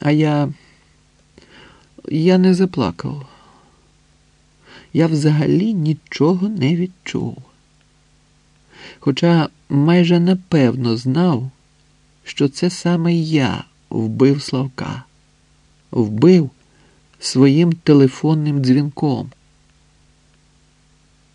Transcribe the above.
А я. я не заплакав. Я взагалі нічого не відчув. Хоча майже напевно знав, що це саме я вбив Славка, вбив своїм телефонним дзвінком.